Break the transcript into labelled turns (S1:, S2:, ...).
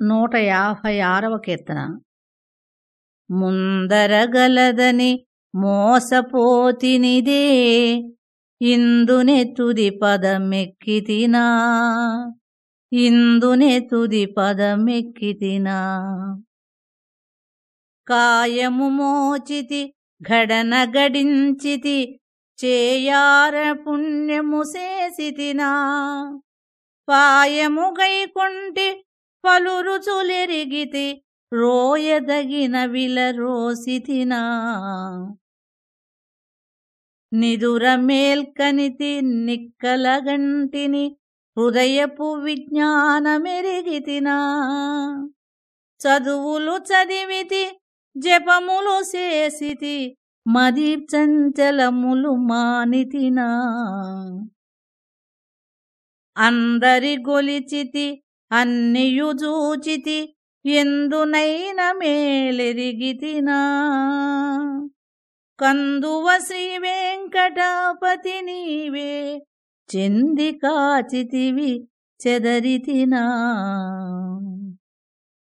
S1: నూట యాభై ఆరవ కీర్తన. ముందరగలదని మోసపోతినిదే ఇందునే తుది పదమెక్కితినా ఇందునే తుది పదమెక్కితినా. కాయము మోచితి ఘడన గడించితి చేయార పుణ్యము చేసితినా పాయము గైకొంటి పలు రుచులెరిగితే రోయదగిన విల రోసితినా. నిదుర మేల్కనితి నిక్కలగంటిని హృదయపు విజ్ఞానమెరిగితినా. చదువులు చదివితి జపములు చేసితి మది చంచలములు మానితినా. అందరి గొలిచితి అన్నియు చూచితి ఎందునైన మేలెరిగితినా? కందువ శ్రీ వెంకటాపతి నీవే చెంది కాచితివి చెదరితినా?